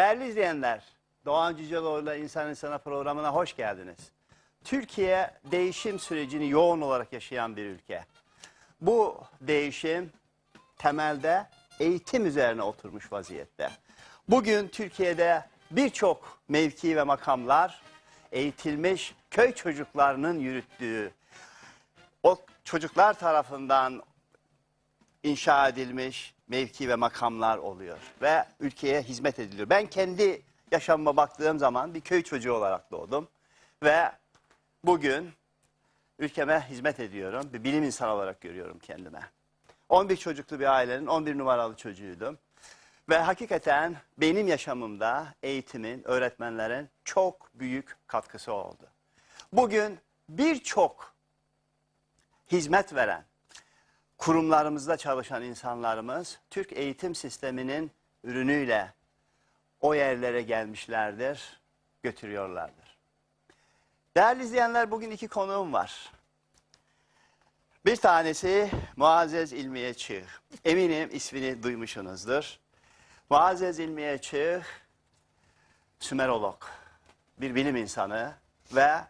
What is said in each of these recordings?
Değerli izleyenler, Doğan Cüceloğlu'yla İnsan İnsana programına hoş geldiniz. Türkiye değişim sürecini yoğun olarak yaşayan bir ülke. Bu değişim temelde eğitim üzerine oturmuş vaziyette. Bugün Türkiye'de birçok mevki ve makamlar eğitilmiş köy çocuklarının yürüttüğü, o çocuklar tarafından inşa edilmiş mevki ve makamlar oluyor ve ülkeye hizmet ediliyor. Ben kendi yaşamıma baktığım zaman bir köy çocuğu olarak doğdum ve bugün ülkeme hizmet ediyorum. Bir bilim insanı olarak görüyorum kendime. 11 çocuklu bir ailenin 11 numaralı çocuğuydum. Ve hakikaten benim yaşamımda eğitimin, öğretmenlerin çok büyük katkısı oldu. Bugün birçok hizmet veren, kurumlarımızda çalışan insanlarımız Türk eğitim sisteminin ürünüyle o yerlere gelmişlerdir, götürüyorlardır. Değerli izleyenler bugün iki konuğum var. Bir tanesi Muazzez İlmiye Çığ. Eminim ismini duymuşsunuzdur. Muazzez İlmiye Çığ, Sümerolog, bir bilim insanı ve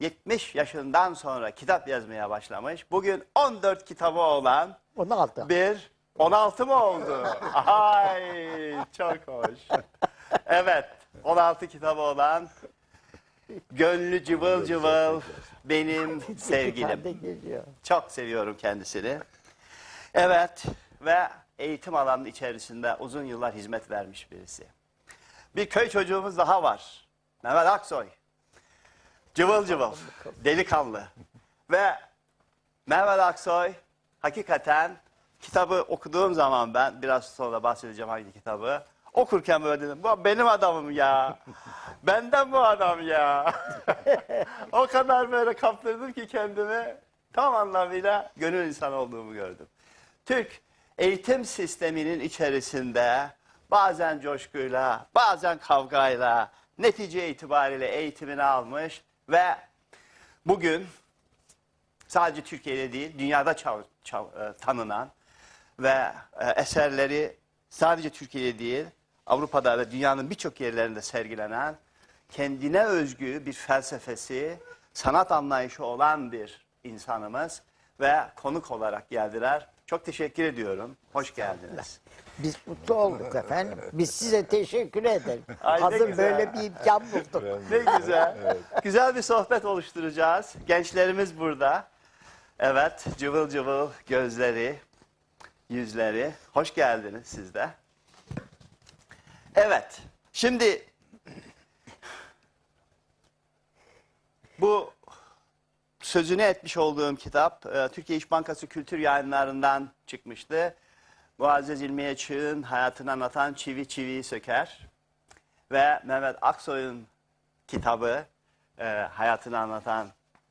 70 yaşından sonra kitap yazmaya başlamış. Bugün 14 kitabı olan 16. bir 16 mı oldu? Ay çok hoş. Evet 16 kitabı olan gönlü cıvıl cıvıl benim sevgilim. Çok seviyorum kendisini. Evet ve eğitim alanının içerisinde uzun yıllar hizmet vermiş birisi. Bir köy çocuğumuz daha var. Mehmet Aksoy. Cıvıl cıvıl, delikanlı. Ve Mehmet Aksoy hakikaten kitabı okuduğum zaman ben biraz sonra bahsedeceğim hangi kitabı. Okurken böyle dedim bu benim adamım ya. Benden bu adam ya. o kadar böyle kaptırdım ki kendimi tam anlamıyla gönül insan olduğumu gördüm. Türk eğitim sisteminin içerisinde bazen coşkuyla, bazen kavgayla, netice itibariyle eğitimini almış ve bugün sadece Türkiye'de değil, dünyada çal- çal- e, tanınan ve e, eserleri sadece Türkiye'de değil, Avrupa'da ve dünyanın birçok yerlerinde sergilenen, kendine özgü bir felsefesi, sanat anlayışı olan bir insanımız ve konuk olarak geldiler. Çok teşekkür ediyorum. Hoş geldiniz. Biz mutlu olduk efendim. Biz size teşekkür ederiz. Ay, ne Hazır güzel. böyle bir imkan bulduk. Ne güzel. Güzel bir sohbet oluşturacağız. Gençlerimiz burada. Evet, cıvıl cıvıl gözleri, yüzleri. Hoş geldiniz siz de. Evet, şimdi bu sözünü etmiş olduğum kitap e, Türkiye İş Bankası Kültür Yayınları'ndan çıkmıştı. Muazzez İlmiye Çığ'ın hayatını anlatan Çivi Çiviyi Söker ve Mehmet Aksoy'un kitabı e, hayatını anlatan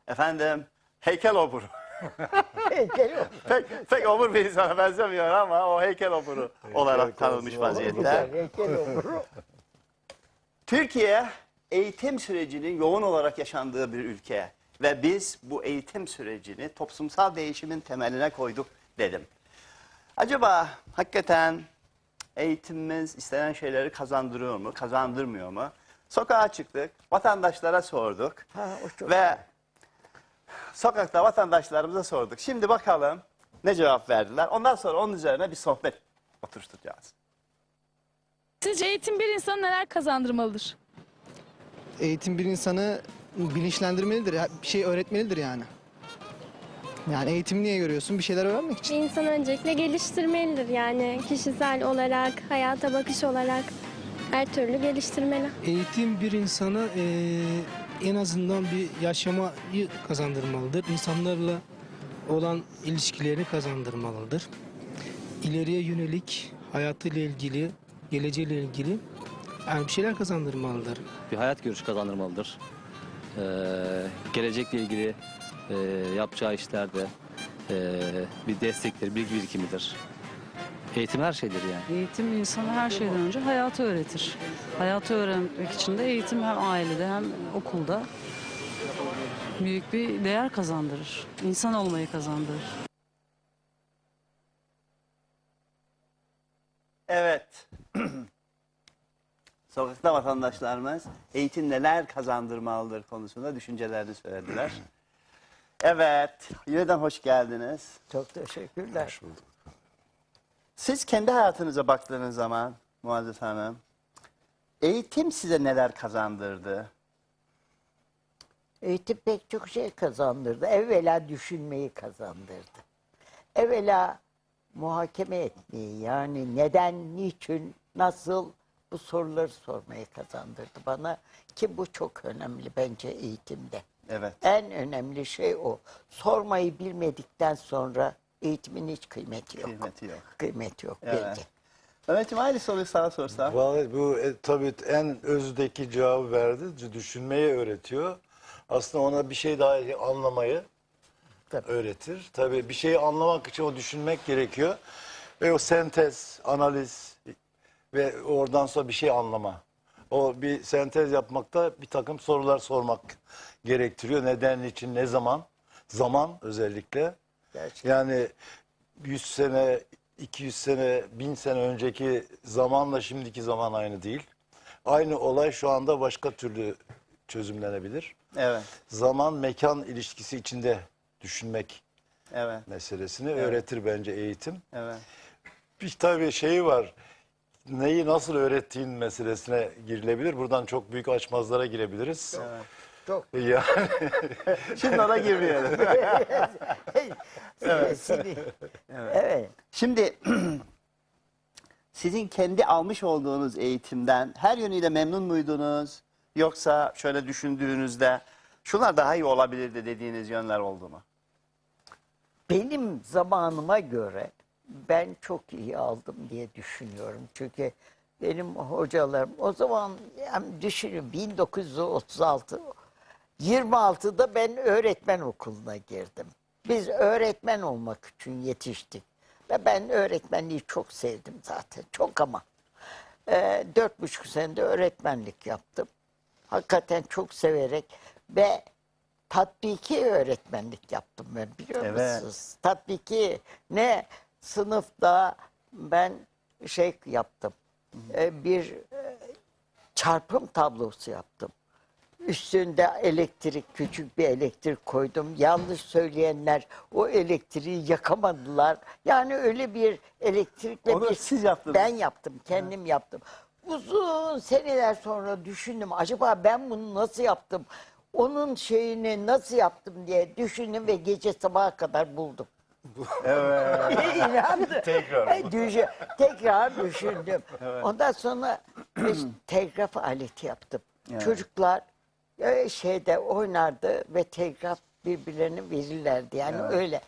efendim heykel oburu. Geliyor. pek, pek obur bir insana benzemiyor ama o heykel oburu olarak tanınmış vaziyette. Heykel olur. Türkiye eğitim sürecinin yoğun olarak yaşandığı bir ülke ve biz bu eğitim sürecini toplumsal değişimin temeline koyduk dedim. Acaba hakikaten eğitimimiz istenen şeyleri kazandırıyor mu, kazandırmıyor mu? Sokağa çıktık, vatandaşlara sorduk Ha, ve sokakta vatandaşlarımıza sorduk. Şimdi bakalım ne cevap verdiler. Ondan sonra onun üzerine bir sohbet oturtacağız. Sizce eğitim bir insana neler kazandırmalıdır? eğitim bir insanı bilinçlendirmelidir. Bir şey öğretmelidir yani. Yani eğitimi niye görüyorsun? Bir şeyler öğrenmek için. İnsan öncelikle geliştirmelidir yani kişisel olarak, hayata bakış olarak her türlü geliştirmeli. Eğitim bir insana eee, en azından bir yaşamayı kazandırmalıdır. İnsanlarla olan ilişkilerini kazandırmalıdır. İleriye yönelik hayatıyla ilgili, geleceğiyle ilgili yani bir şeyler kazandırmalıdır. bir hayat görüşü kazandırmalıdır. Ee, gelecekle ilgili e, yapacağı işlerde e, bir destektir, bilgi birikimidir. Eğitim her şeydir yani. Eğitim insana her şeyden önce hayatı öğretir. Hayatı öğrenmek için de eğitim hem ailede hem okulda büyük bir değer kazandırır. İnsan olmayı kazandırır. Evet. Sokakta vatandaşlarımız eğitim neler kazandırmalıdır konusunda düşüncelerini söylediler. Evet, yeniden hoş geldiniz. Çok teşekkürler. Siz kendi hayatınıza baktığınız zaman Muazzez Hanım, eğitim size neler kazandırdı? Eğitim pek çok şey kazandırdı. Evvela düşünmeyi kazandırdı. Evvela muhakeme etmeyi yani neden, niçin, nasıl bu soruları sormayı kazandırdı bana. Ki bu çok önemli bence eğitimde. Evet. En önemli şey o. Sormayı bilmedikten sonra eğitimin hiç kıymeti yok. Kıymeti yok. Kıymeti yok Evet. bence. Mehmetciğim aynı soruyu sana sorsam. Vallahi bu e, tabii en özdeki cevabı verdi. Düşünmeyi öğretiyor. Aslında ona bir şey daha anlamayı Tabii. öğretir. Tabii bir şeyi anlamak için o düşünmek gerekiyor. Ve o sentez, analiz ve oradan sonra bir şey anlama. O bir sentez yapmakta bir takım sorular sormak gerektiriyor. Neden, için, ne zaman? Zaman özellikle. Gerçekten. Yani 100 sene, 200 sene, 1000 sene önceki zamanla şimdiki zaman aynı değil. Aynı olay şu anda başka türlü çözümlenebilir. Evet, Zaman mekan ilişkisi içinde düşünmek evet, meselesini öğretir bence eğitim. evet. Bir tabii şeyi var. Neyi nasıl öğrettiğin meselesine girilebilir. Buradan çok büyük açmazlara girebiliriz. Çok. Yani Şimdi ona girmeyelim. evet. evet. Şimdi sizin kendi almış olduğunuz eğitimden her yönüyle memnun muydunuz? Yoksa şöyle düşündüğünüzde şunlar daha iyi olabilirdi dediğiniz yönler oldu mu? Benim zamanıma göre ben çok iyi aldım diye düşünüyorum. Çünkü benim hocalarım o zaman yani düşünün 1936 26'da ben öğretmen okuluna girdim. Biz öğretmen olmak için yetiştik. Ve ben öğretmenliği çok sevdim zaten. Çok ama. Ee, dört buçuk senede öğretmenlik yaptım. Hakikaten çok severek ve tatbiki öğretmenlik yaptım ben biliyor Evet. musunuz? Tatbiki ne sınıfta ben şey yaptım. Ee, bir e, çarpım tablosu yaptım. Üstünde elektrik, küçük bir elektrik koydum. Yanlış söyleyenler o elektriği yakamadılar. Yani öyle bir elektrikle Onu bir... siz yaptınız. Ben yaptım, kendim yaptım. Uzun seneler sonra düşündüm. Acaba ben bunu nasıl yaptım? Onun şeyini nasıl yaptım diye düşündüm ve gece sabaha kadar buldum. Evet. İnandı. Tekrar. Düşün, tekrar düşündüm. Ondan sonra işte telgraf aleti yaptım. Çocuklar e, şeyde oynardı ve telgraf birbirlerine verirlerdi. Yani öyle.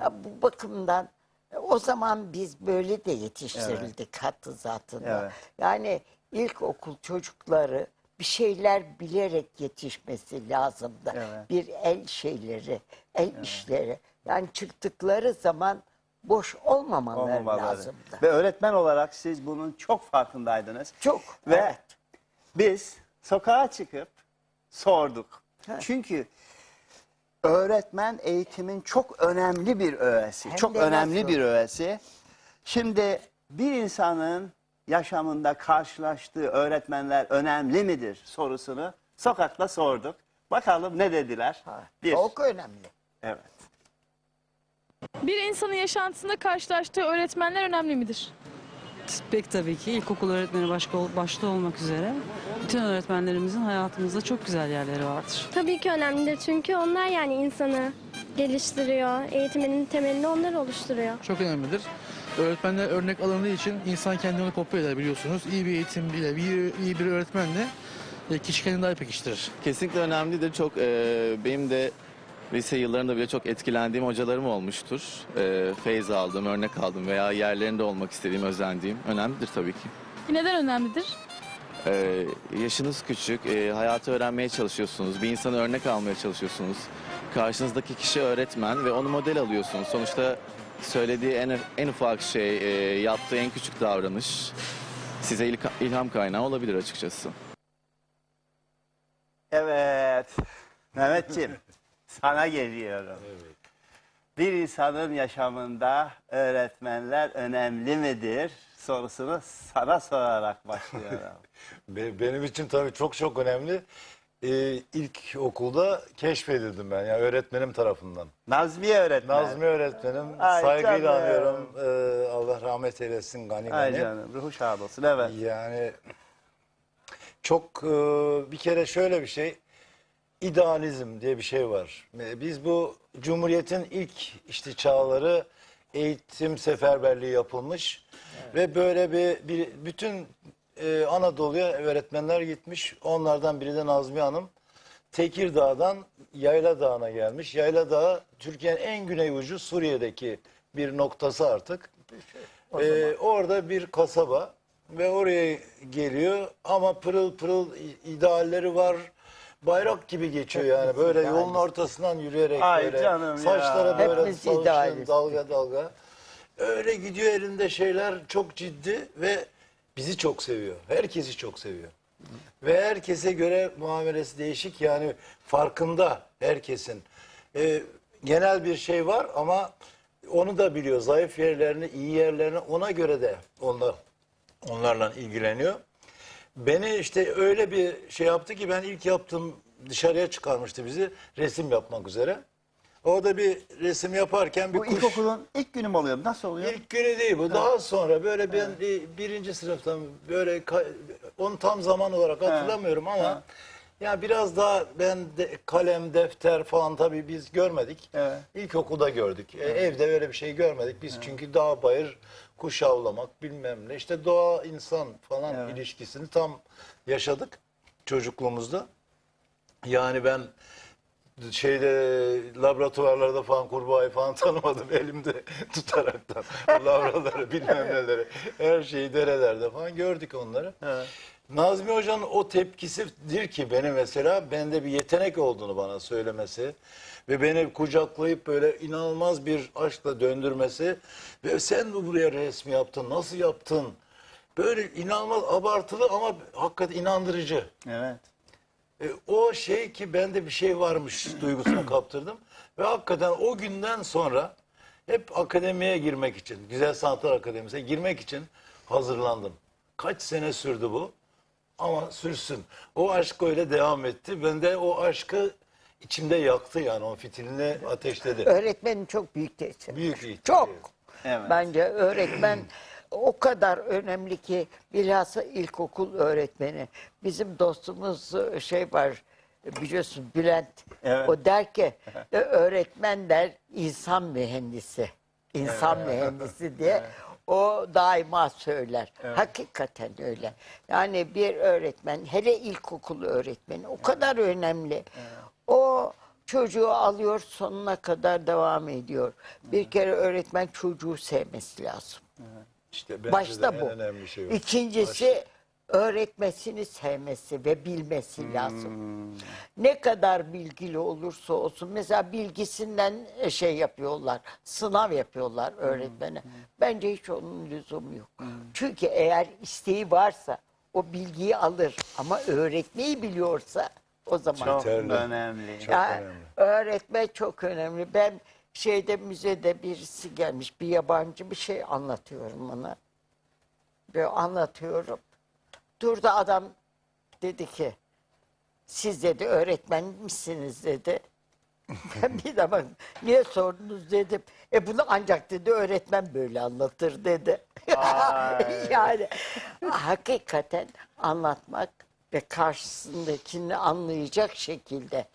Ya bu bakımdan e, o zaman biz böyle de yetiştirildik hattı zatında. Evet. Yani ilkokul çocukları bir şeyler bilerek yetişmesi lazımdı. Evet. Bir el şeyleri, el işleri. Yani çıktıkları zaman boş olmamaları Olmamaları. lazımdı. Ve öğretmen olarak siz bunun çok farkındaydınız. Çok. Ve evet. biz sokağa çıkıp sorduk. Ha. Çünkü öğretmen eğitimin çok önemli bir öğesi. Hem çok önemli nasıl? bir öğesi. Şimdi bir insanın yaşamında karşılaştığı öğretmenler önemli midir sorusunu sokakta sorduk. Bakalım ne dediler? Ha, Bir. Çok önemli. Evet. Bir insanın yaşantısında karşılaştığı öğretmenler önemli midir? Pek tabii ki ilkokul öğretmeni başka, başta olmak üzere bütün öğretmenlerimizin hayatımızda çok güzel yerleri vardır. Tabii ki önemlidir çünkü onlar yani insanı geliştiriyor. Eğitiminin temelini onlar oluşturuyor. çok önemlidir. Öğretmenler örnek alındığı için insan kendini kopya eder biliyorsunuz. İyi bir eğitim bile, bir, iyi bir öğretmenle e, kişi kendini daha pekiştirir. Kesinlikle önemlidir. Çok e, benim de lise yıllarında bile çok etkilendiğim hocalarım olmuştur. E, feyz aldım, örnek aldım veya yerlerinde olmak istediğim, özendiğim önemlidir tabii ki. Neden önemlidir? E, yaşınız küçük, e, hayatı öğrenmeye çalışıyorsunuz, bir insanı örnek almaya çalışıyorsunuz. Karşınızdaki kişi öğretmen ve onu model alıyorsunuz. Sonuçta söylediği en, en ufak şey, e, yaptığı en küçük davranış size ilka- ilham kaynağı olabilir açıkçası. Evet. Mehmetciğim sana geliyorum. Bir insanın yaşamında öğretmenler önemli midir sorusunu sana sorarak başlıyorum. Be- Benim için tabii çok çok önemli. Ee, ilk okulda keşfedildim ben. Yani öğretmenim tarafından. Nazmiye öğretmen. Nazmi öğretmenim. Ay saygıyla canım. anıyorum. Ee, Allah rahmet eylesin gani Ay gani. canım ruhu şad olsun evet. Yani çok e, bir kere şöyle bir şey. İdealizm diye bir şey var. E, Biz bu Cumhuriyet'in ilk işte çağları eğitim seferberliği yapılmış ve böyle bir, bir bütün e, Anadolu'ya öğretmenler gitmiş. Onlardan biri de Nazmi Hanım. Tekirdağ'dan Yayla Dağı'na gelmiş. Yayla Dağı Türkiye'nin en güney ucu Suriye'deki bir noktası artık. Ee, orada bir kasaba ve oraya geliyor ama pırıl pırıl idealleri var. Bayrak gibi geçiyor yani böyle yolun ortasından yürüyerek Ay böyle canım ya. saçlara böyle Hepimiz idealiz. dalga dalga. Öyle gidiyor elinde şeyler çok ciddi ve bizi çok seviyor. Herkesi çok seviyor. Ve herkese göre muamelesi değişik yani farkında herkesin. Ee, genel bir şey var ama onu da biliyor. Zayıf yerlerini, iyi yerlerini ona göre de onlar, onlarla ilgileniyor. Beni işte öyle bir şey yaptı ki ben ilk yaptığım dışarıya çıkarmıştı bizi resim yapmak üzere. Orada bir resim yaparken bir Bu kuş... ilkokulun ilk günü mü oluyor? Nasıl oluyor? İlk günü değil bu. Daha sonra böyle ben bir- birinci sınıftan böyle ka- onu tam zaman olarak hatırlamıyorum ama ya biraz daha ben de kalem, defter falan tabii biz görmedik. Evet. İlkokulda gördük. E, evde öyle bir şey görmedik. Biz çünkü dağ bayır kuş avlamak bilmem ne işte doğa insan falan ilişkisini tam yaşadık çocukluğumuzda. Yani ben şeyde laboratuvarlarda falan kurbağayı falan tanımadım elimde tutaraktan. Labraları bilmem neleri her şeyi derelerde falan gördük onları. Nazmi Hoca'nın o tepkisidir ki beni mesela bende bir yetenek olduğunu bana söylemesi ve beni kucaklayıp böyle inanılmaz bir aşkla döndürmesi ve sen mi buraya resmi yaptın nasıl yaptın böyle inanılmaz abartılı ama hakikaten inandırıcı. Evet. E, o şey ki bende bir şey varmış duygusuna kaptırdım. Ve hakikaten o günden sonra hep akademiye girmek için, Güzel Sanatlar Akademisi'ne girmek için hazırlandım. Kaç sene sürdü bu? Ama sürsün. O aşk öyle devam etti. Ben de o aşkı içimde yaktı yani o fitilini ateşledi. Öğretmenin çok büyük tesiri. Büyük bir Çok. Evet. Bence öğretmen o kadar önemli ki bilhassa ilkokul öğretmeni. Bizim dostumuz e, şey var biliyorsun Bülent. Evet. O der ki e, öğretmen der insan mühendisi. İnsan mühendisi diye o daima söyler. Hakikaten öyle. Yani bir öğretmen hele ilkokul öğretmeni o kadar önemli. O çocuğu alıyor sonuna kadar devam ediyor. Bir kere öğretmen çocuğu sevmesi lazım. İşte bence de Başta en bu. önemli şey o. İkincisi öğretmesini sevmesi ve bilmesi lazım. Ne kadar bilgili olursa olsun mesela bilgisinden e, şey yapıyorlar, sınav yapıyorlar öğretmene. Bence hiç onun lüzumu yok. Çünkü eğer isteği varsa o bilgiyi alır ama öğretmeyi biliyorsa o zaman Çok Yeterli. önemli. Çok ya, önemli. öğretmek çok önemli. Ben şeyde müzede birisi gelmiş, bir yabancı bir şey anlatıyorum ona. Böyle anlatıyorum. Durdu adam dedi ki, siz dedi öğretmen misiniz dedi. Ben bir bak niye sordunuz dedim. E bunu ancak dedi öğretmen böyle anlatır dedi. yani hakikaten anlatmak ve karşısındakini anlayacak şekilde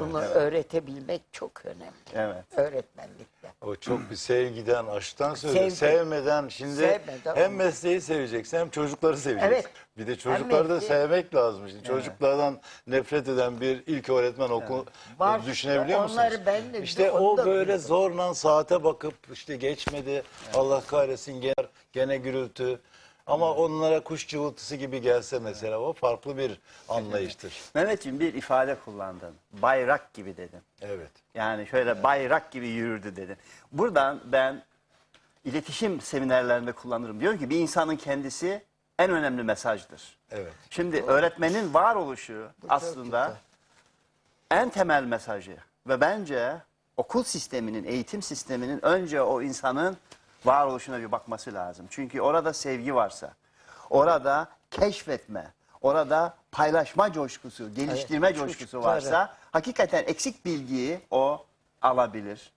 bunu öğretebilmek çok önemli. Evet. Öğretmenlikte. O çok bir sevgiden, aşktan söylüyor. Sevgi. Sevmeden şimdi Sevmeden hem olmaz. mesleği seveceksin hem çocukları seveceksin. Evet. Bir de çocukları da sevmek lazım. Şimdi Çocuklardan nefret eden bir ilk öğretmen okul Var işte, düşünebiliyor musunuz? onları ben de- işte onu o böyle biliyorum. zorla saate bakıp işte geçmedi. Allah kahretsin gene, gene gürültü. Ama onlara kuş cıvıltısı gibi gelse mesela o farklı bir anlayıştır. Mehmetciğim bir ifade kullandın. Bayrak gibi dedin. Evet. Yani şöyle bayrak gibi yürürdü dedin. Buradan ben iletişim seminerlerinde kullanırım. Diyorum ki bir insanın kendisi en önemli mesajdır. Evet. Şimdi öğretmenin varoluşu aslında en temel mesajı ve bence okul sisteminin, eğitim sisteminin önce o insanın varoluşuna bir bakması lazım. Çünkü orada sevgi varsa, orada keşfetme, orada paylaşma coşkusu, geliştirme Evet, coşkusu varsa hakikaten eksik bilgiyi o alabilir.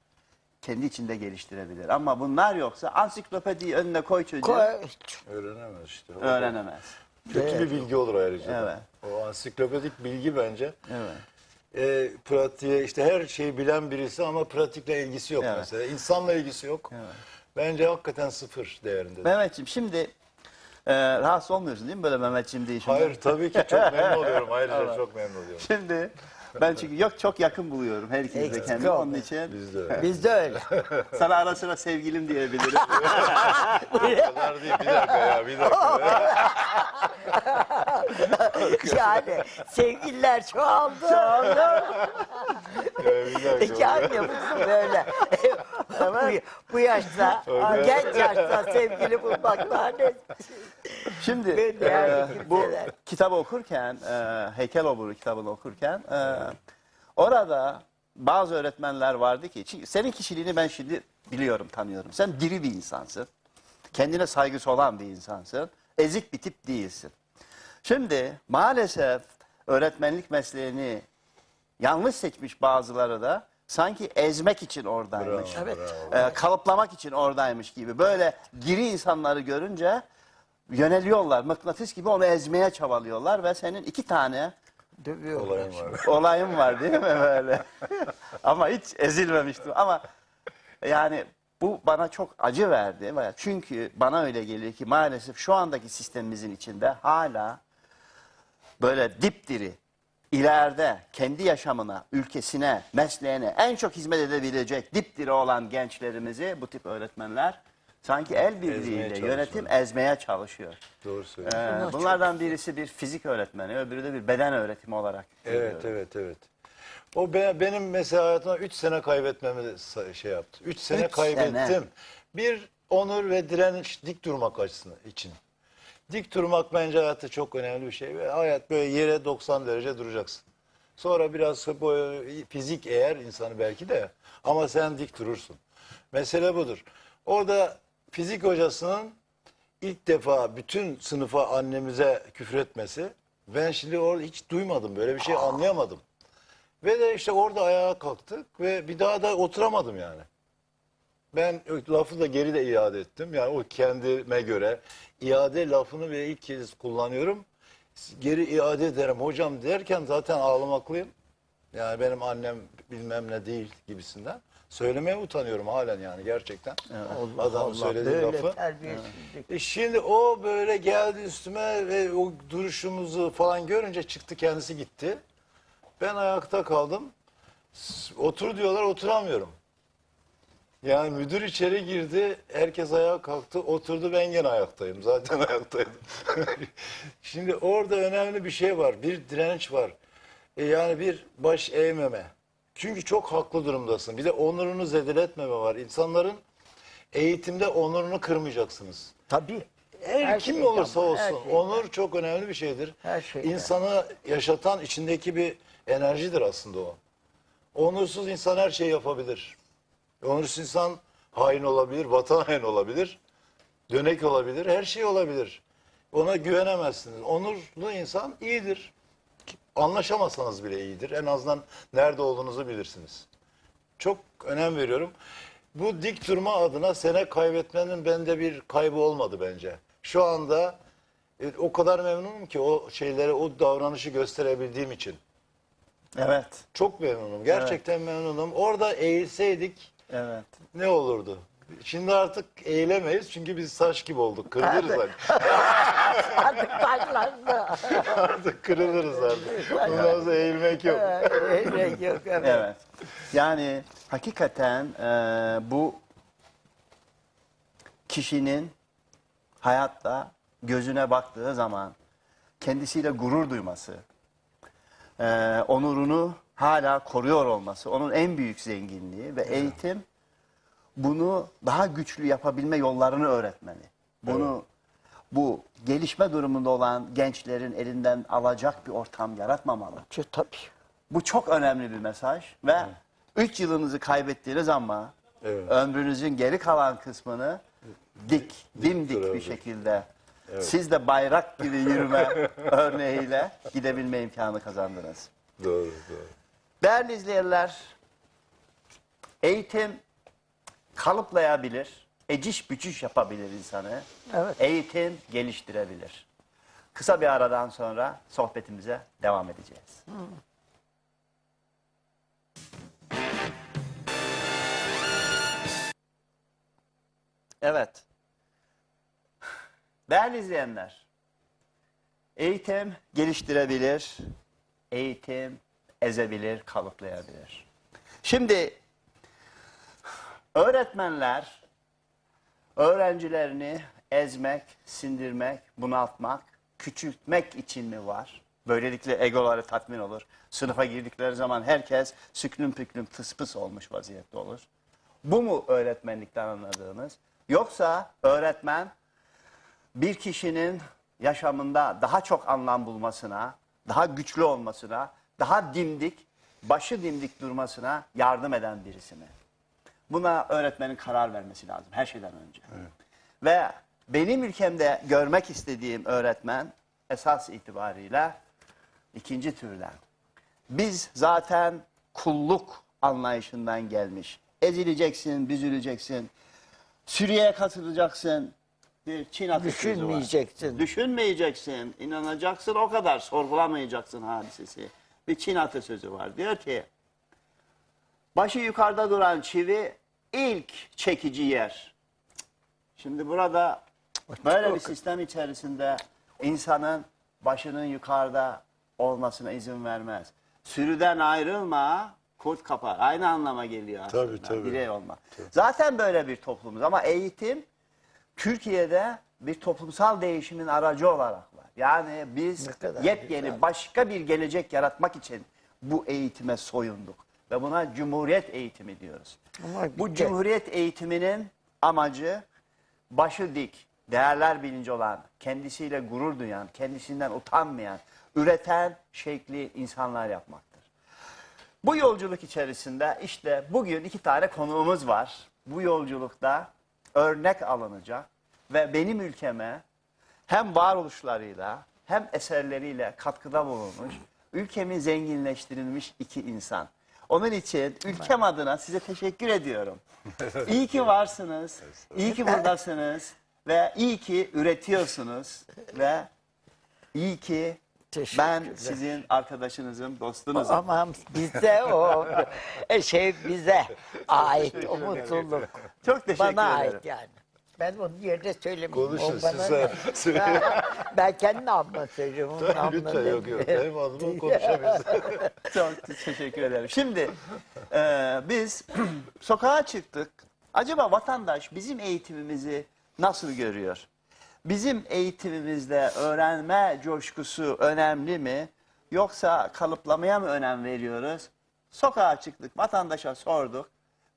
Kendi içinde geliştirebilir. Ama bunlar yoksa ansiklopediyi önüne koy çocuğu Öğrenemez işte. O öğrenemez. Kötü bir bilgi olur ayrıca. Evet. O ansiklopedik bilgi bence. Evet. E, pratiğe işte her şeyi bilen birisi ama pratikle ilgisi yok Evet. mesela. İnsanla ilgisi yok. Bence hakikaten sıfır değerinde. Mehmetciğim şimdi e, rahatsız olmuyorsun değil mi böyle Mehmetciğim deyişinden? Hayır tabii ki çok memnun oluyorum. Ayrıca çok memnun oluyorum. Şimdi ben çünkü yok çok yakın buluyorum herkese Eksik kendimi olma. onun için Biz de öyle. Biz de öyle. sana ara sıra sevgilim diyebilirim. O kadar değil. Bir dakika ya bir dakika. yani sevgililer çoğaldı. Dakika. Peki anne bu böyle. bu, bu yaşta, genç yaşta sevgili bulmak lanet. Şimdi Ben de yani e, bu kimseler. kitabı okurken, e, Heykel Oburu kitabını okurken e, orada bazı öğretmenler vardı ki, çünkü senin kişiliğini ben şimdi biliyorum, tanıyorum. Sen diri bir insansın. Kendine saygısı olan bir insansın. Ezik bir tip değilsin. Şimdi maalesef öğretmenlik mesleğini yanlış seçmiş bazıları da sanki ezmek için oradaymış. Evet. e, kalıplamak için oradaymış gibi. Böyle diri insanları görünce yöneliyorlar. Mıknatıs gibi onu ezmeye çabalıyorlar ve senin iki tane Dövüyorlar. Olayım var. olayın var değil mi böyle? Ama hiç ezilmemiştim. Ama yani bu bana çok acı verdi. Çünkü bana öyle geliyor ki maalesef şu andaki sistemimizin içinde hala böyle dipdiri ileride kendi yaşamına, ülkesine, mesleğine en çok hizmet edebilecek dipdiri olan gençlerimizi bu tip öğretmenler sanki el birliğiyle çalışıyor. yönetim ezmeye çalışıyor. Doğru söylüyorsun. Ee, bunlardan birisi bir fizik öğretmeni, öbürü de bir beden öğretimi olarak. Evet, görüyorum. evet, evet. O be- benim mesela hayatıma 3 sene kaybetmemi şey yaptı. 3 sene Üç kaybettim. sene. Bir onur ve direniş dik durmak açısından için. Dik durmak bence hayatta çok önemli bir şey. Hayat böyle yere 90 derece duracaksın. Sonra biraz böyle fizik eğer insanı belki de ama sen dik durursun. Mesele budur. Orada fizik hocasının ilk defa bütün sınıfa annemize küfretmesi ben şimdi orada hiç duymadım böyle bir şey anlayamadım. Ve de işte orada ayağa kalktık ve bir daha da oturamadım yani. Ben lafı da geri de iade ettim. Yani o kendime göre iade lafını bile ilk kez kullanıyorum. Geri iade ederim hocam derken zaten ağlamaklıyım. Yani benim annem bilmem ne değil gibisinden. Söylemeye utanıyorum halen yani gerçekten. Adamın söylediği Böyle lafı. terbiyesizlik. E şimdi o böyle geldi üstüme ve o duruşumuzu falan görünce çıktı kendisi gitti. Ben ayakta kaldım. S- Otur diyorlar oturamıyorum. Yani müdür içeri girdi, herkes ayağa kalktı, oturdu ben gene ayaktayım. Zaten ayaktaydım. Şimdi orada önemli bir şey var, bir direnç var. E yani bir baş eğmeme. Çünkü çok haklı durumdasın. Bir de onurunu zedeletmeme var. İnsanların eğitimde onurunu kırmayacaksınız. Tabii. Her, Her kim şeyden, olursa her olsun şeyden. onur çok önemli bir şeydir. Her şeyden. İnsanı yaşatan içindeki bir enerjidir aslında o. Onursuz insan her şeyi yapabilir. Onursuz insan hain olabilir, vatan hain olabilir, dönek olabilir, her şey olabilir. Ona güvenemezsiniz. Onurlu insan iyidir. Anlaşamasanız bile iyidir. En azından nerede olduğunuzu bilirsiniz. Çok önem veriyorum. Bu dik durma adına sene kaybetmenin bende bir kaybı olmadı bence. Şu anda e, o kadar memnunum ki o şeylere, o davranışı gösterebildiğim için. Evet, Çok memnunum. Gerçekten memnunum. Orada eğilseydik evet. ne olurdu? Şimdi artık eğilemeyiz çünkü biz saç gibi olduk. Kırılırız artık. Artık taşlandı. artık kırılırız artık. Bundan sonra eğilmek yok. Öyle yok. Evet. Evet. Yani hakikaten e, bu kişinin hayatta gözüne baktığı zaman kendisiyle gurur duyması, e, onurunu hala koruyor olması onun en büyük zenginliği ve eğitim bunu daha güçlü yapabilme yollarını öğretmeli. Bunu bu gelişme durumunda olan gençlerin elinden alacak bir ortam yaratmamalı. Tabii. Bu çok önemli bir mesaj ve 3 yılınızı kaybettiğiniz ama Evet. ömrünüzün geri kalan kısmını dik, dimdik bir şekilde siz de bayrak gibi yürüme örneğiyle gidebilme imkanı kazandınız. Doğru, doğru. Değerli izleyenler, eğitim kalıplayabilir, eciş bücüş yapabilir insanı. Evet. Eğitim geliştirebilir. Kısa bir aradan sonra sohbetimize devam edeceğiz. Evet. Değerli izleyenler, eğitim geliştirebilir, eğitim ezebilir, kalıplayabilir. Şimdi öğretmenler öğrencilerini ezmek, sindirmek, bunaltmak, küçültmek için mi var? Böylelikle egoları tatmin olur. Sınıfa girdikleri zaman herkes süklüm püklüm tıspıs olmuş vaziyette olur. Bu mu öğretmenlikten anladığınız? Yoksa öğretmen bir kişinin yaşamında daha çok anlam bulmasına, daha güçlü olmasına, daha dimdik, başı dimdik durmasına yardım eden birisi mi? Buna öğretmenin karar vermesi lazım her şeyden önce. Ve benim ülkemde görmek istediğim öğretmen esas itibariyle ikinci türden. Biz zaten kulluk anlayışından gelmiş. Ezileceksin, büzüleceksin, sürüye katılacaksın. Bir Çin atasözü var. Düşünmeyeceksin. Düşünmeyeceksin, inanacaksın o kadar, sorgulamayacaksın hadisesi. Bir Çin atasözü var. Diyor ki, başı yukarıda duran çivi ilk çekici yer. Şimdi burada böyle bir sistem içerisinde insanın başının yukarıda olmasına izin vermez. Sürüden ayrılma, kurt kapar. Aynı anlama geliyor aslında. Tabii, tabii. Birey olma. Zaten böyle bir toplumuz ama eğitim Türkiye'de bir toplumsal değişimin aracı olarak. Yani biz yepyeni güzel. başka bir gelecek yaratmak için bu eğitime soyunduk. Ve buna cumhuriyet eğitimi diyoruz. Ama Bu de- cumhuriyet eğitiminin amacı başı dik, değerler bilinci olan, kendisiyle gurur duyan, kendisinden utanmayan, üreten şekli insanlar yapmaktır. Bu yolculuk içerisinde işte bugün iki tane konuğumuz var. Bu yolculukta örnek alınacak ve benim ülkeme hem varoluşlarıyla hem eserleriyle katkıda bulunmuş, ülkemi zenginleştirilmiş iki insan. Onun için ülkem adına size teşekkür ediyorum. İyi ki varsınız, iyi ki buradasınız ve iyi ki üretiyorsunuz ve iyi ki ben sizin arkadaşınızım, dostunuzum. Aman bize o e, şey bize ait o mutluluk. Çok teşekkür Bana ederim. ait yani. Ben onun yerine söylemeyeyim. Konuşun O bana siz ne? sen. ben kendi adıma söylüyorum. onun Lütfen yok yok. Benim adıma konuşabilirsin. Çok teşekkür ederim. Şimdi e, biz sokağa çıktık. Acaba vatandaş bizim eğitimimizi nasıl görüyor? Bizim eğitimimizde öğrenme coşkusu önemli mi? Yoksa kalıplamaya mı önem veriyoruz? Sokağa çıktık, vatandaşa sorduk.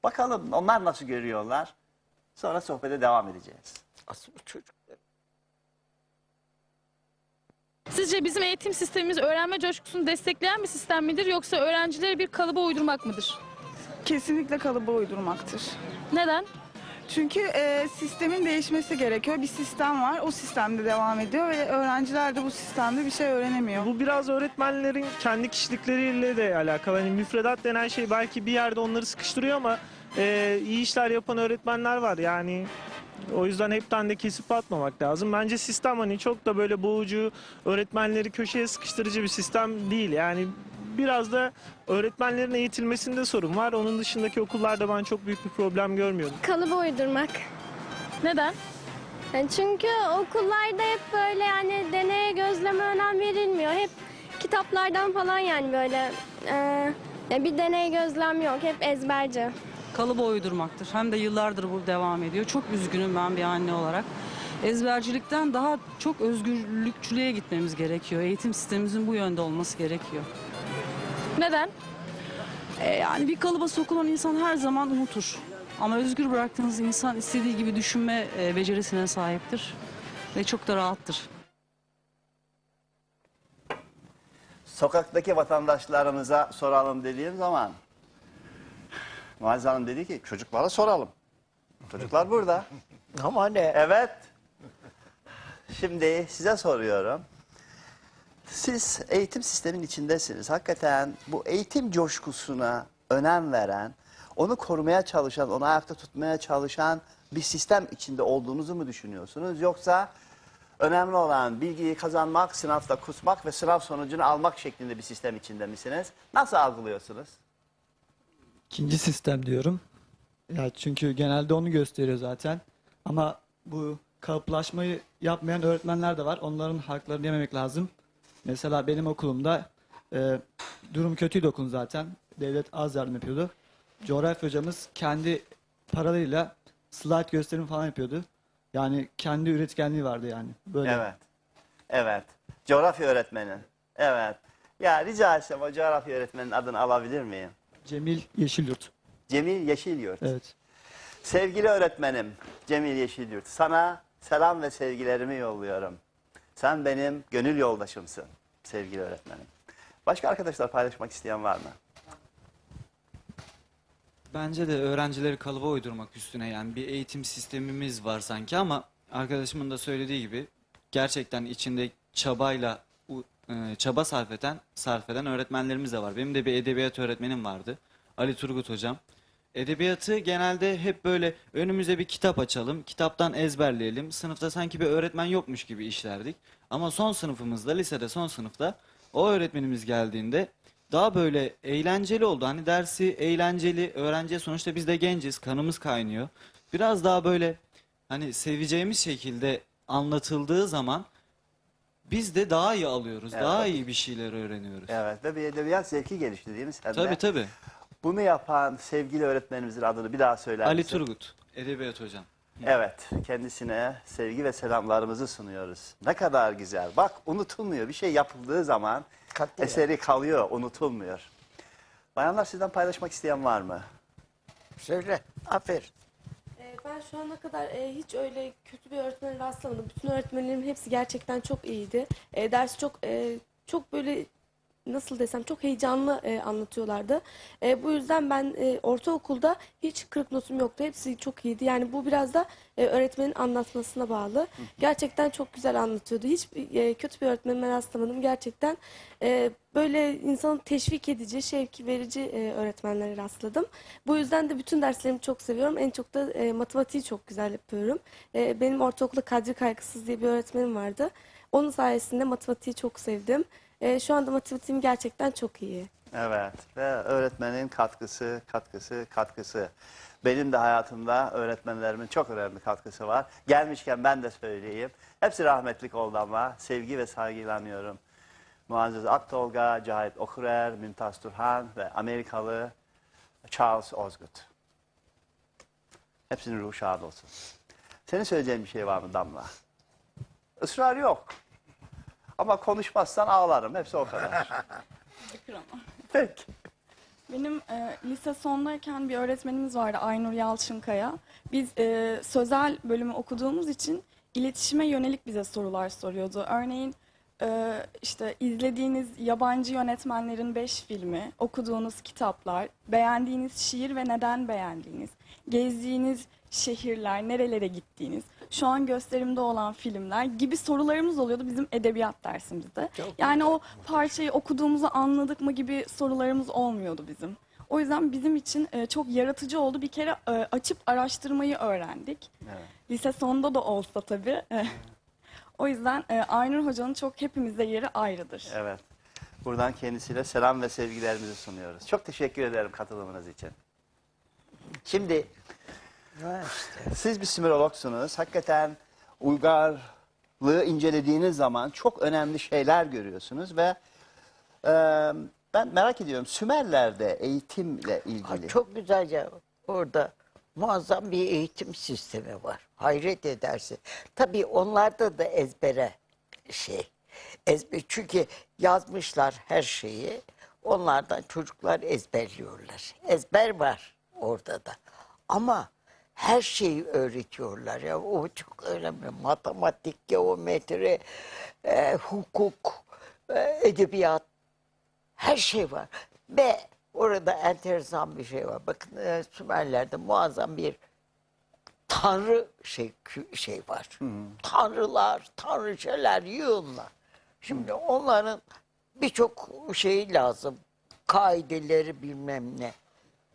Bakalım onlar nasıl görüyorlar? Sonra sohbete devam edeceğiz. Asıl çocuk. Sizce bizim eğitim sistemimiz öğrenme coşkusunu destekleyen bir sistem midir yoksa öğrencileri bir kalıba uydurmak mıdır? Kesinlikle kalıba uydurmaktır. Neden? Çünkü e, sistemin değişmesi gerekiyor. Bir sistem var, o sistemde devam ediyor ve öğrenciler de bu sistemde bir şey öğrenemiyor. Bu biraz öğretmenlerin kendi kişilikleriyle de alakalı. Hani müfredat denen şey belki bir yerde onları sıkıştırıyor ama e, iyi işler yapan öğretmenler var. Yani o yüzden hepten de kesip atmamak lazım. Bence sistem hani çok da böyle boğucu, öğretmenleri köşeye sıkıştırıcı bir sistem değil. Yani biraz da öğretmenlerin eğitilmesinde sorun var. Onun dışındaki okullarda ben çok büyük bir problem görmüyorum. Kalıba uydurmak. Neden? Yani çünkü okullarda hep böyle yani deneye gözleme önem verilmiyor. Hep kitaplardan falan yani böyle e, ya bir deney gözlem yok. Hep ezberci. Kalıba uydurmaktır. Hem de yıllardır bu devam ediyor. Çok üzgünüm ben bir anne olarak. Ezbercilikten daha çok özgürlükçülüğe gitmemiz gerekiyor. Eğitim sistemimizin bu yönde olması gerekiyor. Neden? E, yani bir kalıba sokulan insan her zaman unutur. Ama özgür bıraktığınız insan istediği gibi düşünme e, becerisine sahiptir. Ve çok da rahattır. Sokaktaki vatandaşlarımıza soralım dediğim zaman Muazzez Hanım dedi ki çocuklara soralım. Çocuklar burada. ama ne? Evet. Şimdi size soruyorum. Siz eğitim sistemin içindesiniz. Hakikaten bu eğitim coşkusuna önem veren, onu korumaya çalışan, onu ayakta tutmaya çalışan bir sistem içinde olduğunuzu mu düşünüyorsunuz? Yoksa önemli olan bilgiyi kazanmak, sınavda kusmak ve sınav sonucunu almak şeklinde bir sistem içinde misiniz? Nasıl algılıyorsunuz? İkinci sistem diyorum. Ya çünkü genelde onu gösteriyor zaten. Ama bu kalıplaşmayı yapmayan öğretmenler de var. Onların haklarını yememek lazım. Mesela benim okulumda e, durum kötüydü okulun zaten. Devlet az yardım yapıyordu. Coğrafya hocamız kendi paralarıyla slide gösterim falan yapıyordu. Yani kendi üretkenliği vardı yani. Böyle. Evet. Evet. Coğrafya öğretmeni. Evet. Ya rica etsem o coğrafya öğretmeninin adını alabilir miyim? Cemil Yeşilyurt. Cemil Yeşilyurt. Evet. Sevgili öğretmenim Cemil Yeşilyurt, sana selam ve sevgilerimi yolluyorum. Sen benim gönül yoldaşımsın sevgili öğretmenim. Başka arkadaşlar paylaşmak isteyen var mı? Bence de öğrencileri kalıba uydurmak üstüne yani bir eğitim sistemimiz var sanki ama arkadaşımın da söylediği gibi gerçekten içinde çabayla e, çaba sarf eden, sarf eden öğretmenlerimiz de var. Benim de bir edebiyat öğretmenim vardı. Ali Turgut hocam. Edebiyatı genelde hep böyle önümüze bir kitap açalım, kitaptan ezberleyelim. Sınıfta sanki bir öğretmen yokmuş gibi işlerdik. Ama son sınıfımızda, lisede son sınıfta o öğretmenimiz geldiğinde daha böyle eğlenceli oldu. Hani dersi eğlenceli, öğrenciye sonuçta biz de genciz, kanımız kaynıyor. Biraz daha böyle hani seveceğimiz şekilde anlatıldığı zaman biz de daha iyi alıyoruz. Evet. Daha iyi bir şeyler öğreniyoruz. Evet ve bir edebiyat zevki gelişti değil mi sende? Tabii tabii. Bunu yapan sevgili öğretmenimizin adını bir daha söyler Ali misin? Turgut, edebiyat hocam. Evet, kendisine sevgi ve selamlarımızı sunuyoruz. Ne kadar güzel. Bak unutulmuyor. Bir şey yapıldığı zaman Katiyen. eseri kalıyor, unutulmuyor. Bayanlar sizden paylaşmak isteyen var mı? Söyle. Aferin. Şu ana kadar e, hiç öyle kötü bir öğretmene rastlamadım. Bütün öğretmenlerim hepsi gerçekten çok iyiydi. E, dersi çok e, çok böyle nasıl desem çok heyecanlı e, anlatıyorlardı. E, bu yüzden ben e, ortaokulda hiç kırık notum yoktu. Hepsi çok iyiydi. Yani bu biraz da e, öğretmenin anlatmasına bağlı. Gerçekten çok güzel anlatıyordu. Hiç e, kötü bir öğretmenime rastlamadım. Gerçekten e, böyle insanı teşvik edici, şevki verici e, öğretmenlere rastladım. Bu yüzden de bütün derslerimi çok seviyorum. En çok da e, matematiği çok güzel yapıyorum. E, benim ortaokulda Kadri Kaygısız diye bir öğretmenim vardı. Onun sayesinde matematiği çok sevdim. E, şu anda matematiğim gerçekten çok iyi. Evet ve öğretmenin katkısı, katkısı, katkısı. Benim de hayatımda öğretmenlerimin çok önemli katkısı var. Gelmişken ben de söyleyeyim. Hepsi rahmetlik oldu ama sevgi ve saygıyla anıyorum. Muazzez Aktolga, Cahit Okurer, Mümtaz Turhan ve Amerikalı Charles Osgood. Hepsinin ruhu şad olsun. Senin söyleyeceğin bir şey var mı Damla? Israr yok. Ama konuşmazsan ağlarım. Hepsi o kadar. Peki. Benim e, lise sondayken bir öğretmenimiz vardı Aynur Yalçınkaya. Biz e, sözel bölümü okuduğumuz için iletişime yönelik bize sorular soruyordu. Örneğin e, işte izlediğiniz yabancı yönetmenlerin beş filmi, okuduğunuz kitaplar, beğendiğiniz şiir ve neden beğendiğiniz, gezdiğiniz şehirler, nerelere gittiğiniz, şu an gösterimde olan filmler gibi sorularımız oluyordu bizim edebiyat dersimizde. Yani o parçayı okuduğumuzu anladık mı gibi sorularımız olmuyordu bizim. O yüzden bizim için e, çok yaratıcı oldu. Bir kere e, açıp araştırmayı öğrendik. Evet. Lise sonunda da olsa tabii. E, o yüzden e, Aynur Hoca'nın çok hepimizde yeri ayrıdır. Evet. Buradan kendisine selam ve sevgilerimizi sunuyoruz. Çok teşekkür ederim katılımınız için. Şimdi siz bir simürologsunuz. Hakikaten uygarlığı incelediğiniz zaman çok önemli şeyler görüyorsunuz ve e, ben merak ediyorum Sümerler'de eğitimle ilgili. Çok güzel ya. Orada muazzam bir eğitim sistemi var. Hayret edersin. Tabii onlarda da ezbere şey. Ezber, çünkü yazmışlar her şeyi. Onlardan çocuklar ezberliyorlar. Ezber var orada da. Ama her şeyi öğretiyorlar ya. O çok önemli. Matematik, geometri, e, hukuk, e, edebiyat. Her şey var. Ve orada enteresan bir şey var. Bakın e, Sümerler'de muazzam bir tanrı şey şey var. Tanrılar, tanrıçeler yığınla. Şimdi onların birçok şeyi lazım. Kaideleri bilmem ne.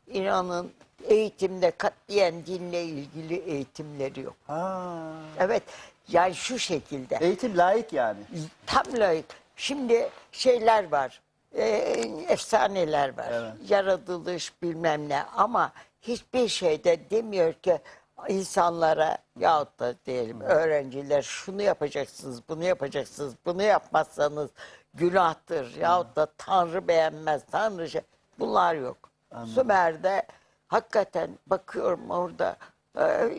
İnanın eğitimde katliyen dinle ilgili eğitimleri yok. Evet yani şu şekilde. Eğitim layık yani. Tam layık. Şimdi şeyler var. e, efsaneler var. Yaratılış bilmem ne ama hiçbir şeyde demiyor ki insanlara yahut da diyelim öğrenciler şunu yapacaksınız, bunu yapacaksınız, bunu yapmazsanız günahtır yahut da Tanrı beğenmez, Tanrı şey. Bunlar yok. Sümer'de hakikaten bakıyorum orada e,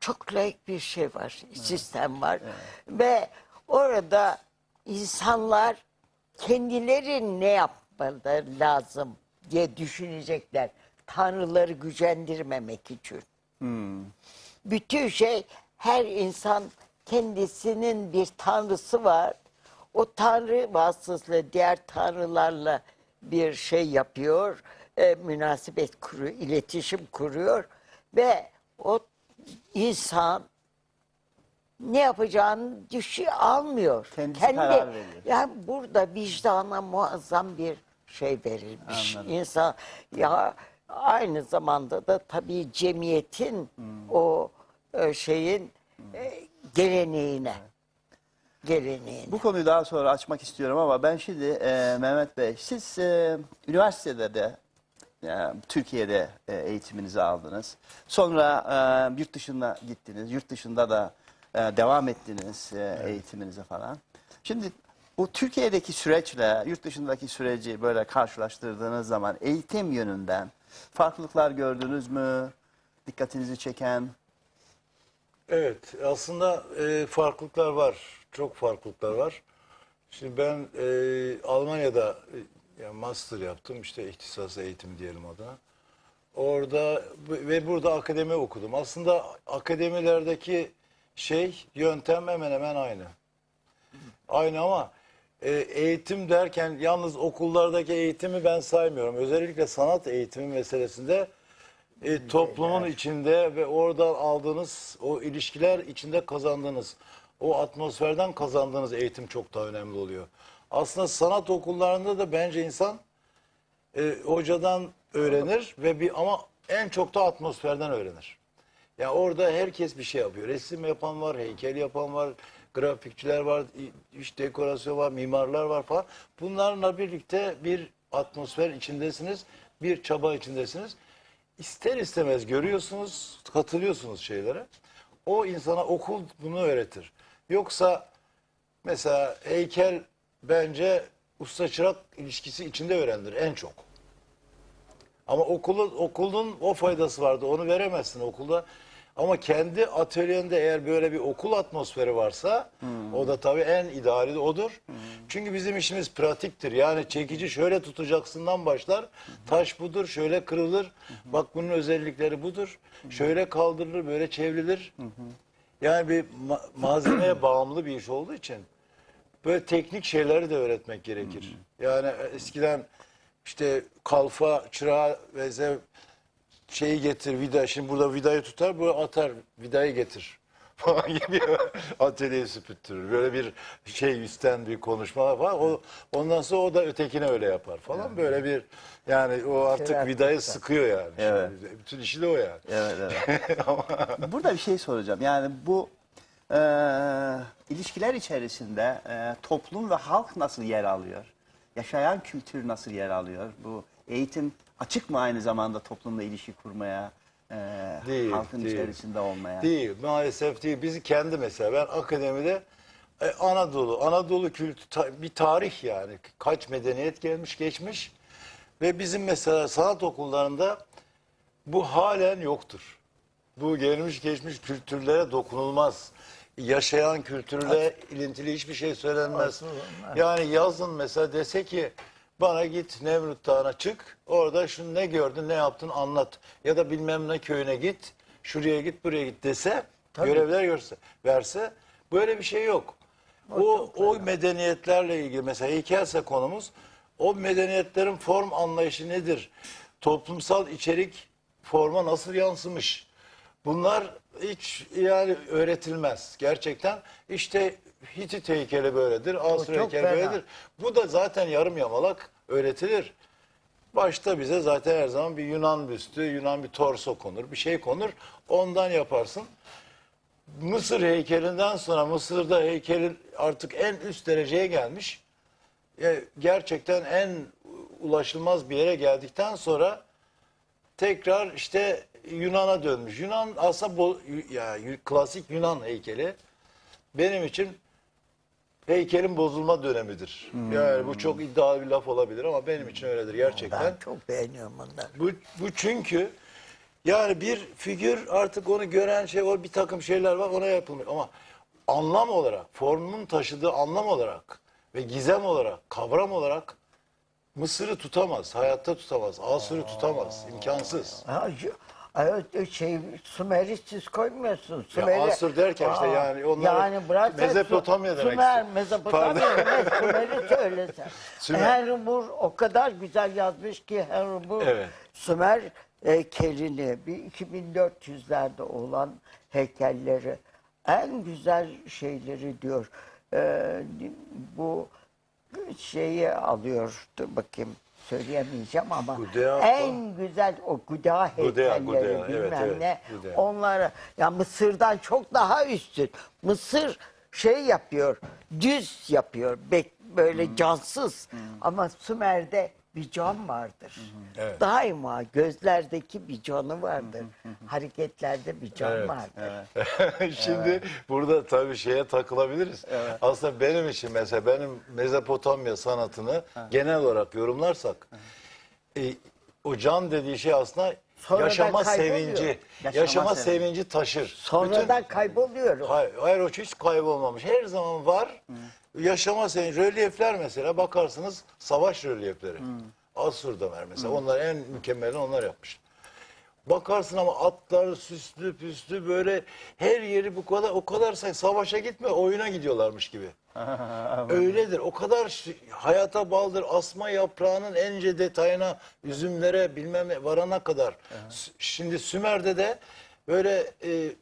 çok layık bir şey var, sistem var. Ve orada insanlar kendileri ne yapmaları lazım diye düşünecekler. Tanrıları gücendirmemek için. Bütün şey her insan kendisinin bir tanrısı var. O tanrı vasıtasıyla diğer tanrılarla bir şey yapıyor. E, münasebet kuruyor, iletişim kuruyor. Ve o insan ne yapacağını düşü almıyor. Kendisi karar veriyor. Yani burada vicdana muazzam bir şey verilmiş. İnsan ya aynı zamanda da tabii cemiyetin o e, şeyin e, geleneğine geleneğine. Bu konuyu daha sonra açmak istiyorum ama ben şimdi e, Mehmet Bey, siz e, üniversitede de Türkiye'de e, eğitiminizi aldınız. Sonra e, yurt dışına gittiniz. Yurt dışında da e, devam ettiniz eğitiminize falan. Şimdi bu Türkiye'deki süreçle yurt dışındaki süreci böyle karşılaştırdığınız zaman eğitim yönünden farklılıklar gördünüz mü? Dikkatinizi çeken? Evet, aslında e, farklılıklar var. Çok farklılıklar var. Şimdi ben e, Almanya'da yani master yaptım. işte ihtisas eğitim diyelim adına. Orada ve burada akademi okudum. Aslında akademilerdeki şey, yöntem hemen hemen aynı. Aynı ama e, eğitim derken yalnız okullardaki eğitimi ben saymıyorum. Özellikle sanat eğitimi meselesinde e, toplumun içinde ve oradan aldığınız o ilişkiler içinde kazandığınız o atmosferden kazandığınız eğitim çok daha önemli oluyor. Aslında sanat okullarında da bence insan e, hocadan öğrenir ve bir ama en çok da atmosferden öğrenir. Ya orada herkes bir şey yapıyor. Resim yapan var, heykel yapan var, grafikçiler var, iş dekorasyon var, mimarlar var falan. Bunlarla birlikte bir atmosfer içindesiniz, bir çaba içindesiniz. İster istemez görüyorsunuz, katılıyorsunuz şeylere. O insana okul bunu öğretir. Yoksa mesela heykel bence usta çırak ilişkisi içinde öğrenilir en çok. Ama okulu, okulun o faydası vardı. Onu veremezsin okulda. Ama kendi atölyende eğer böyle bir okul atmosferi varsa o da tabii en ideali de odur. Çünkü bizim işimiz pratiktir. Yani çekici şöyle tutacaksından başlar. Taş budur, şöyle kırılır. Bak bunun özellikleri budur. Şöyle kaldırılır, böyle çevrilir. Yani bir ma- malzemeye bağımlı bir iş olduğu için böyle teknik şeyleri de öğretmek gerekir. Yani eskiden işte kalfa, çırağı ve zev şeyi getir vida. Şimdi burada vidayı tutar, bu atar vidayı getir falan gibi atölyeyi süpürtürür. Böyle bir şey üstten bir konuşma var. O, ondan sonra o da ötekine öyle yapar falan. Böyle bir yani o artık Şeyler vidayı tutar. sıkıyor yani. Evet. Şimdi bütün işi de o yani. Evet, evet. Burada bir şey soracağım. Yani bu e, ilişkiler içerisinde e, toplum ve halk nasıl yer alıyor? Yaşayan kültür nasıl yer alıyor? Bu eğitim açık mı aynı zamanda toplumla ilişki kurmaya, e, Değil, halkın değil. içerisinde olmaya? Değil maalesef değil. Biz kendi mesela ben akademide e, Anadolu, Anadolu kültü ta- bir tarih yani. Kaç medeniyet gelmiş geçmiş ve bizim mesela sanat okullarında bu halen yoktur. Bu gelmiş geçmiş kültürlere dokunulmaz. Yaşayan kültürle ilintili hiçbir şey söylenmez. Yani yazın mesela dese ki bana git Nemrut Dağı'na çık. Orada şunu ne gördün ne yaptın anlat. Ya da bilmem ne köyüne git. Şuraya git buraya git dese. Görevler görse, verse. Böyle bir şey yok. O, o medeniyetlerle ilgili mesela heykelse konumuz. O medeniyetlerin form anlayışı nedir? Toplumsal içerik forma nasıl yansımış? Bunlar hiç yani öğretilmez gerçekten. İşte Hitit heykeli böyledir, Asur çok heykeli fena. böyledir. Bu da zaten yarım yamalak öğretilir. Başta bize zaten her zaman bir Yunan büstü, Yunan bir torso konur, bir şey konur. Ondan yaparsın. Mısır heykelinden sonra Mısır'da heykelin artık en üst dereceye gelmiş. E, Gerçekten en ulaşılmaz bir yere geldikten sonra tekrar işte Yunan'a dönmüş. Yunan aslında bo- ya klasik Yunan heykeli benim için heykelin bozulma dönemidir. Yani bu çok iddialı bir laf olabilir ama benim için öyledir gerçekten. Ben çok beğeniyorum onları. Bu, bu çünkü yani bir figür artık onu gören şey o bir takım şeyler var ona yapılmış ama anlam olarak formunun taşıdığı anlam olarak ve gizem olarak kavram olarak Mısır'ı tutamaz, hayatta tutamaz, Asur'u tutamaz, imkansız. Ha, Evet, şey Sümer'i siz koymuyorsunuz. Ya Sümer'i, Asur derken işte yani onlar yani bırak Mezopotamya Sü- demek Sümer, istiyor. Mezopotamya Pardon. demek Sümer'i söylesen. Sümer. Henry Moore o kadar güzel yazmış ki Henry Moore Evet. Sümer heykelini bir 2400'lerde olan heykelleri en güzel şeyleri diyor. Ee, bu şeyi alıyor dur bakayım söyleyemeyeceğim ama Gudea en güzel o Gudea Gudea, heykelleri Gudea, bilmem evet, evet, ne Gudea. onlara ya Mısır'dan çok daha üstün. Mısır şey yapıyor düz yapıyor bek, böyle cansız. Ama Sümer'de bir can vardır. Evet. Daima gözlerdeki bir canı vardır. Hareketlerde bir can Evet, vardır. Şimdi burada tabii şeye takılabiliriz. Aslında benim için mesela benim Mezopotamya sanatını genel olarak yorumlarsak e, o can dediği şey aslında Sonradan yaşama kayboluyor. sevinci, Yaşama yaşama, sevinci. sevinci taşır. Sonradan kayboluyor. o. Hayır, hayır o hiç kaybolmamış. Her zaman var. Yaşama sevinci. Rölyefler mesela bakarsınız savaş rölyefleri. Asur'da var mesela. Onlar en mükemmelini onlar yapmış. Bakarsın ama atlar süslü püslü böyle her yeri bu kadar o kadar say savaşa gitme oyuna gidiyorlarmış gibi. Öyledir. O kadar hayata bağlıdır. Asma yaprağının ence detayına, üzümlere bilmem varana kadar. Şimdi Sümer'de de böyle e,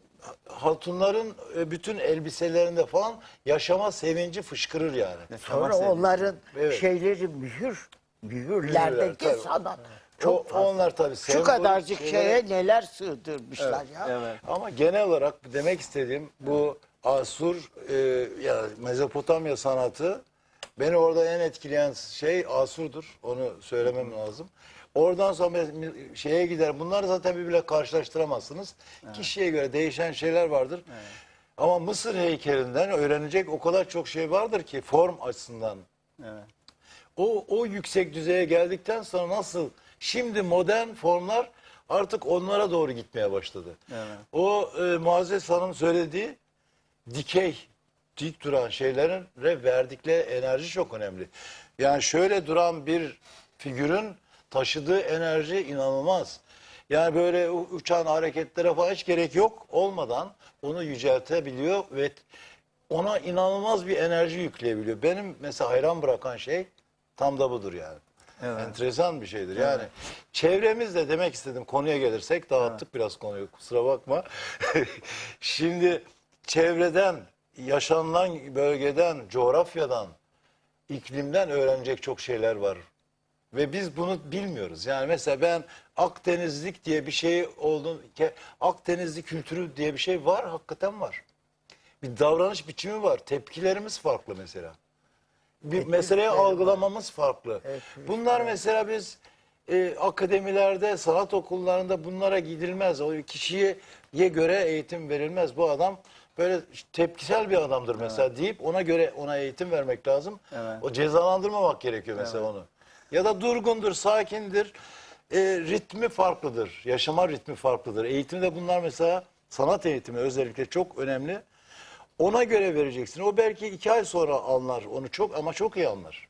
hatunların e, bütün elbiselerinde falan yaşama sevinci fışkırır yani. Sonra onların Evet. şeyleri mühür, Mühürler, mühürlerdeki tabii. sanat O- çok fazla. onlar tabii Şu sembol kadarcık şeye neler sığdırmışlar Evet, ya. Ama genel olarak demek istediğim bu Asur e, ya Mezopotamya sanatı beni orada en etkileyen şey Asur'dur. Onu söylemem lazım. Oradan sonra şeye gider. Bunlar zaten birbirle karşılaştıramazsınız. Kişiye göre değişen şeyler vardır. Ama Mısır heykelinden öğrenecek o kadar çok şey vardır ki form açısından. O, o yüksek düzeye geldikten sonra nasıl şimdi modern formlar artık onlara doğru gitmeye başladı. O e, Muazzez Hanım söylediği dikey, dik duran şeylerin ve verdikleri enerji çok önemli. Yani şöyle duran bir figürün taşıdığı enerji inanılmaz. Yani böyle uçan hareketlere falan hiç gerek yok olmadan onu yüceltebiliyor ve ona inanılmaz bir enerji yükleyebiliyor. Benim mesela hayran bırakan şey tam da budur yani. Enteresan bir şeydir. Yani çevremizde demek istedim konuya gelirsek dağıttık biraz konuyu kusura bakma. Şimdi çevreden, yaşanılan bölgeden, coğrafyadan, iklimden öğrenecek çok şeyler var. Ve biz bunu bilmiyoruz. Yani mesela ben Akdenizlik diye bir şey olduğunu, Akdenizli kültürü diye bir şey var, hakikaten var. Bir davranış biçimi var. Tepkilerimiz farklı mesela. Bir meseleyi algılamamız farklı. Bunlar mesela biz e, akademilerde, sanat okullarında bunlara gidilmez. O kişiye göre eğitim verilmez. Bu adam böyle tepkisel bir adamdır mesela deyip ona göre ona eğitim vermek lazım. O cezalandırmamak gerekiyor mesela onu. Ya da durgundur, sakindir. E, ritmi farklıdır. Yaşama ritmi farklıdır. Eğitimde bunlar mesela sanat eğitimi özellikle çok önemli. Ona göre vereceksin. O belki iki ay sonra anlar onu çok ama çok iyi anlar.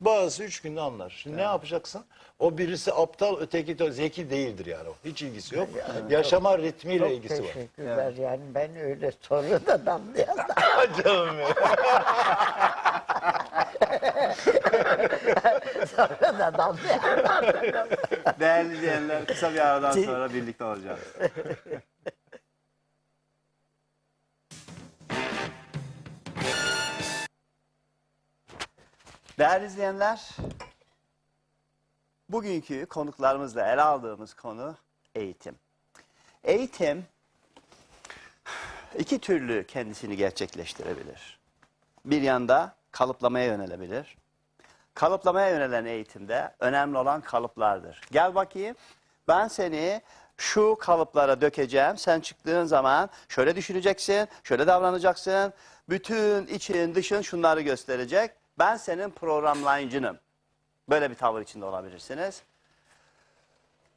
Bazısı üç günde anlar. Şimdi ne yapacaksın? O birisi aptal, öteki de zeki değildir yani. o. Hiç ilgisi yok. Yani Yaşama çok- ritmiyle çok ilgisi var. teşekkürler yani ben öyle sonradan anlayan. Canım sonra da daldı ya. Değerli izleyenler kısa bir aradan sonra birlikte olacağız. Değerli izleyenler, bugünkü konuklarımızla ele aldığımız konu eğitim. Eğitim iki türlü kendisini gerçekleştirebilir. Bir yanda kalıplamaya yönelebilir. Kalıplamaya yönelen eğitimde önemli olan kalıplardır. Gel bakayım ben seni şu kalıplara dökeceğim. Sen çıktığın zaman şöyle düşüneceksin, şöyle davranacaksın. Bütün için dışın şunları gösterecek. Ben senin programlayıcınım. Böyle bir tavır içinde olabilirsiniz.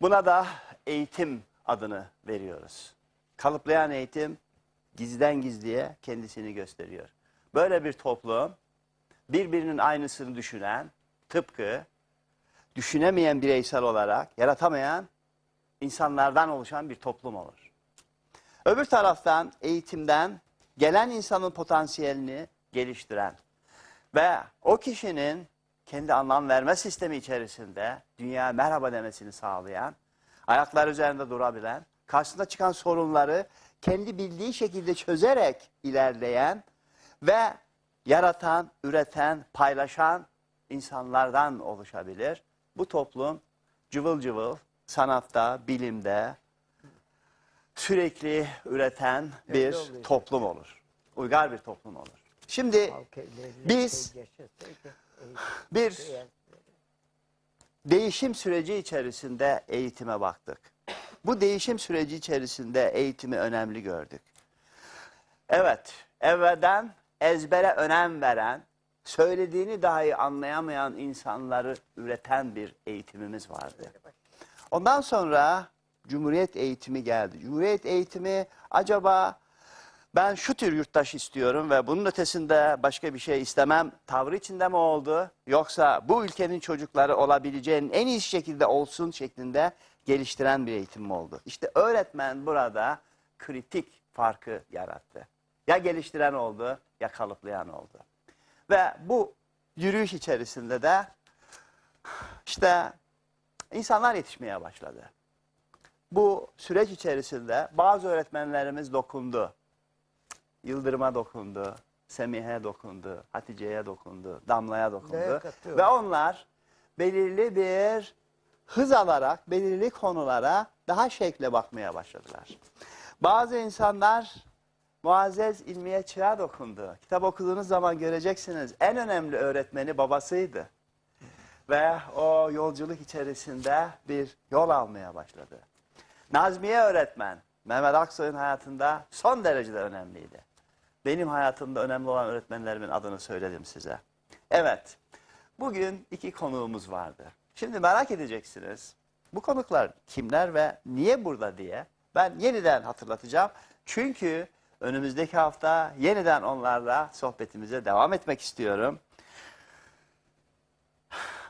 Buna da eğitim adını veriyoruz. Kalıplayan eğitim gizden gizliye kendisini gösteriyor. Böyle bir toplum birbirinin aynısını düşünen, tıpkı düşünemeyen bireysel olarak yaratamayan insanlardan oluşan bir toplum olur. Öbür taraftan eğitimden gelen insanın potansiyelini geliştiren ve o kişinin kendi anlam verme sistemi içerisinde dünya merhaba demesini sağlayan, ayaklar üzerinde durabilen, karşısında çıkan sorunları kendi bildiği şekilde çözerek ilerleyen ve yaratan, üreten, paylaşan insanlardan oluşabilir. Bu toplum cıvıl cıvıl sanatta, bilimde sürekli üreten bir toplum olur. Uygar bir toplum olur. Şimdi biz bir değişim süreci içerisinde eğitime baktık. Bu değişim süreci içerisinde eğitimi önemli gördük. Evet, evvelden ezbere önem veren, söylediğini dahi anlayamayan insanları üreten bir eğitimimiz vardı. Ondan sonra Cumhuriyet eğitimi geldi. Cumhuriyet eğitimi acaba ben şu tür yurttaş istiyorum ve bunun ötesinde başka bir şey istemem tavrı içinde mi oldu? Yoksa bu ülkenin çocukları olabileceğinin en iyi şekilde olsun şeklinde geliştiren bir eğitim mi oldu? İşte öğretmen burada kritik farkı yarattı. Ya geliştiren oldu ya kalıplayan oldu. Ve bu yürüyüş içerisinde de işte insanlar yetişmeye başladı. Bu süreç içerisinde bazı öğretmenlerimiz dokundu. Yıldırım'a dokundu, Semih'e dokundu, Hatice'ye dokundu, Damla'ya dokundu. Ve onlar belirli bir hız alarak belirli konulara daha şekle bakmaya başladılar. Bazı insanlar Muazzez İlmiye Çığa dokundu. Kitap okuduğunuz zaman göreceksiniz en önemli öğretmeni babasıydı. Ve o yolculuk içerisinde bir yol almaya başladı. Nazmiye öğretmen Mehmet Aksoy'un hayatında son derecede önemliydi. Benim hayatımda önemli olan öğretmenlerimin adını söyledim size. Evet, bugün iki konuğumuz vardı. Şimdi merak edeceksiniz, bu konuklar kimler ve niye burada diye ben yeniden hatırlatacağım. Çünkü önümüzdeki hafta yeniden onlarla sohbetimize devam etmek istiyorum.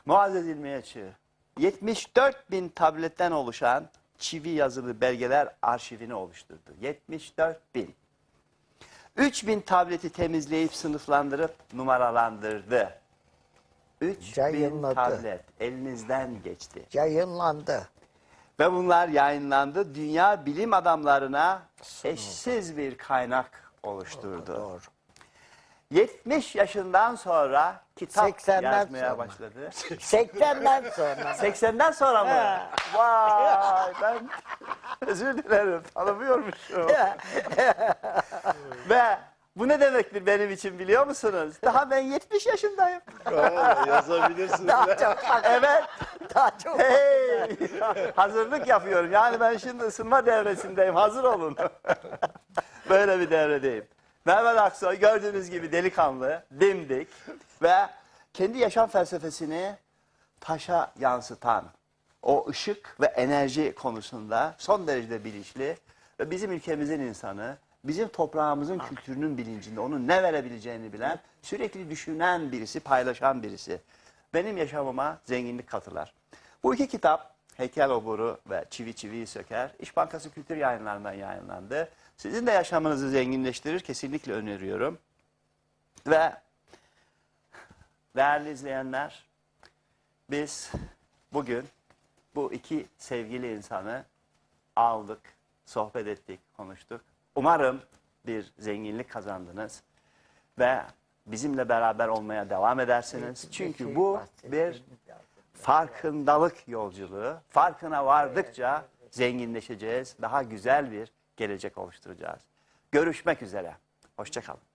Muazzez İlmiye Çığ, 74 bin tabletten oluşan çivi yazılı belgeler arşivini oluşturdu. 74 bin. 3 bin tableti temizleyip sınıflandırıp numaralandırdı. 3 bin Yayınladı. tablet elinizden geçti. Yayınlandı. Ve bunlar yayınlandı. Dünya bilim adamlarına eşsiz bir kaynak oluşturdu. 70 yaşından sonra kitap 80'den yazmaya sonra. başladı. 80'den sonra. 80'den sonra mı? Vay ben özür dilerim tanımıyormuşum. Ve bu ne demektir benim için biliyor musunuz? Daha ben 70 yaşındayım. yazabilirsin. Daha çok Evet. Daha çok Hey! Hazırlık yapıyorum. Yani ben şimdi ısınma devresindeyim. Hazır olun. Böyle bir devredeyim. Mehmet Aksoy gördüğünüz gibi delikanlı, dimdik ve kendi yaşam felsefesini taşa yansıtan o ışık ve enerji konusunda son derece bilinçli ve bizim ülkemizin insanı, bizim toprağımızın kültürünün bilincinde onun ne verebileceğini bilen, sürekli düşünen birisi, paylaşan birisi. Benim yaşamıma zenginlik katılar. Bu iki kitap Heykel Oburu ve Çivi Çiviyi Söker İş Bankası Kültür Yayınlarından yayınlandı. Sizin de yaşamınızı zenginleştirir kesinlikle öneriyorum. Ve değerli izleyenler biz bugün bu iki sevgili insanı aldık, sohbet ettik, konuştuk. Umarım bir zenginlik kazandınız ve bizimle beraber olmaya devam edersiniz. Çünkü bu bir farkındalık yolculuğu. Farkına vardıkça zenginleşeceğiz. Daha güzel bir gelecek oluşturacağız. Görüşmek üzere. Hoşçakalın.